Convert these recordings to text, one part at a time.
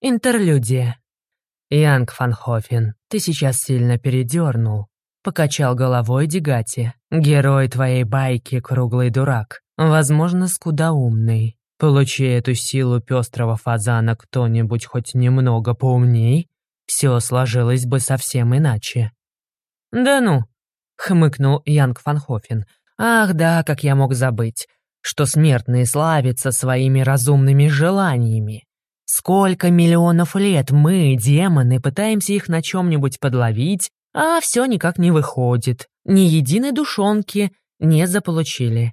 Интерлюдия. Янг Фанхофен, ты сейчас сильно передернул. Покачал головой Дегати. Герой твоей байки круглый дурак. Возможно, скудоумный. Получи эту силу пестрого фазана кто-нибудь хоть немного поумней, все сложилось бы совсем иначе. «Да ну!» — хмыкнул Янг Фанхофен. «Ах да, как я мог забыть, что смертные славятся своими разумными желаниями. Сколько миллионов лет мы, демоны, пытаемся их на чем-нибудь подловить, а все никак не выходит. Ни единой душонки не заполучили.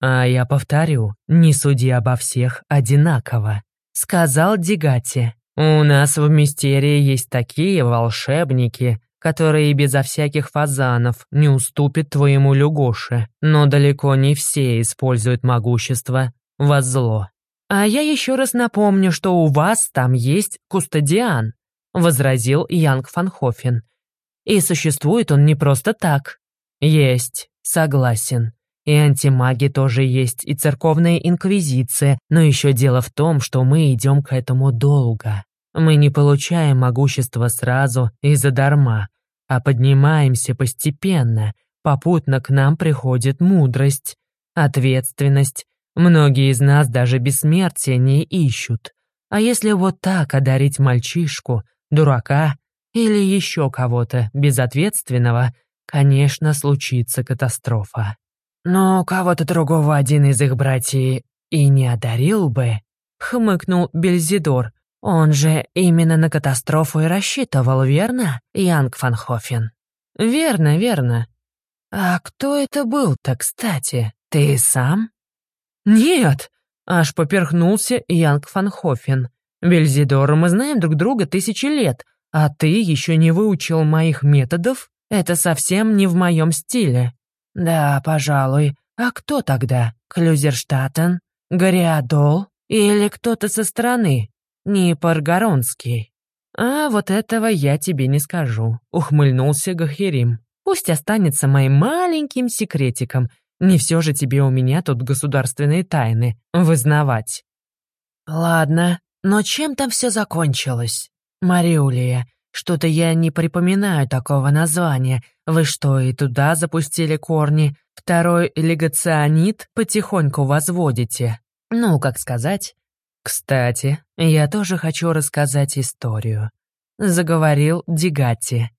А я повторю, не суди обо всех одинаково, сказал Дигати. У нас в Мистерии есть такие волшебники, которые безо всяких фазанов не уступят твоему Люгоше, но далеко не все используют могущество во зло. А я еще раз напомню, что у вас там есть Кустадиан, возразил Янг Фанхофен. И существует он не просто так. Есть, согласен. И антимаги тоже есть, и церковная инквизиция, но еще дело в том, что мы идем к этому долго. Мы не получаем могущество сразу и задарма, а поднимаемся постепенно. Попутно к нам приходит мудрость, ответственность. Многие из нас даже бессмертия не ищут. А если вот так одарить мальчишку, дурака или еще кого-то безответственного, конечно, случится катастрофа. Но кого-то другого один из их братьев и не одарил бы, хмыкнул Бельзидор. Он же именно на катастрофу и рассчитывал, верно, Янг Фанхофен? Верно, верно. А кто это был-то, кстати? Ты сам? Нет, аж поперхнулся Янг Фанхофен. Бельзидор, мы знаем друг друга тысячи лет, а ты еще не выучил моих методов? Это совсем не в моем стиле. «Да, пожалуй. А кто тогда? Клюзерштаттен? Гориадол? Или кто-то со стороны? Не Паргоронский?» «А вот этого я тебе не скажу», — ухмыльнулся Гахерим. «Пусть останется моим маленьким секретиком. Не все же тебе у меня тут государственные тайны вызнавать». «Ладно, но чем там все закончилось? Мариулия, что-то я не припоминаю такого названия. Вы что, и туда запустили корни? Второй легационит потихоньку возводите? Ну, как сказать? Кстати, я тоже хочу рассказать историю. Заговорил Дигатти.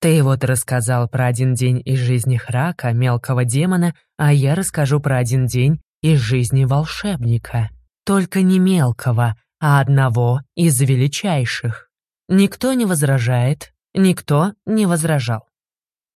Ты вот рассказал про один день из жизни Храка, мелкого демона, а я расскажу про один день из жизни волшебника. Только не мелкого, а одного из величайших. Никто не возражает, никто не возражал.